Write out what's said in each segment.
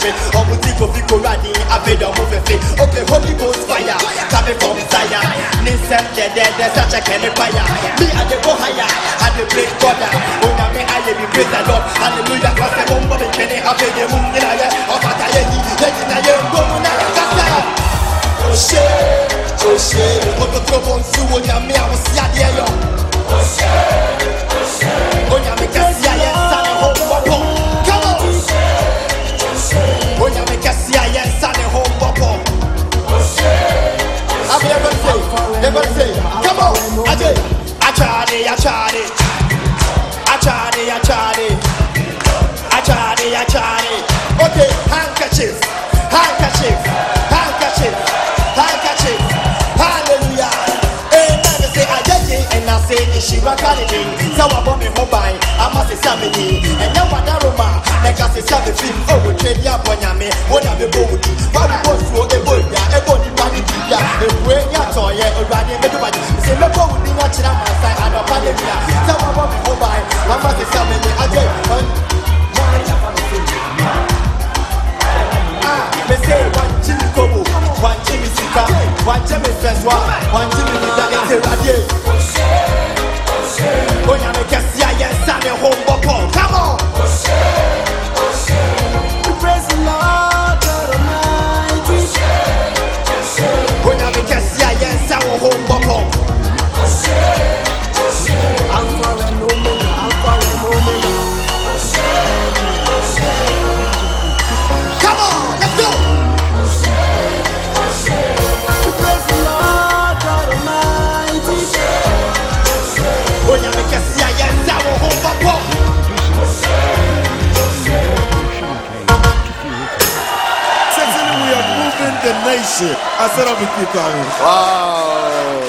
mama sɛbe ɔmu ti kofi koradi abedi ɔmu fɛfe okay holy ghost fire. Coming from zion. Nsɛm dɛdɛdɛ sɛ kyɛkɛ ne fire. Me i dey go higher. I dey break border onyame ayɛ mi praise the lord. Hallelujah. Kɔsɛ mo mbɔ mi twene afei mu nyina yɛ ɔfata yɛ yi yɛ nyina yɛ nkomu na yɛ kasa ose ose ototoro bɔ nsu onyame a wosi adeɛ yɔ onyame I it I it I tried it I tried it I tried it I tried it okay handkerchief handkerchief handkerchief handkerchief. Hallelujah. Amen say ajeje and I say ishira kalidi sɛ wabɔ me ho ban ama se sɛ biribia ɛbue ne atɔɔyɛ awurade mɛdobagye sɛ mɛbɔ wo din akyerɛ amansan anɔpa ne wia sɛ wabɔ me ho ban ama se sɛ menyi agye me say one chili kobo, one chili sika, one chili feswa, one chili the nation. I said, I'll be keep coming. Wow.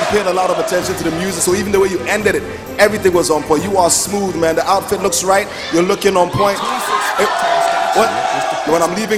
You paid a lot of attention to the music, so even the way you ended it, everything was on point. You are smooth, man. The outfit looks right. You're looking on point. Eh, what? When I'm leaving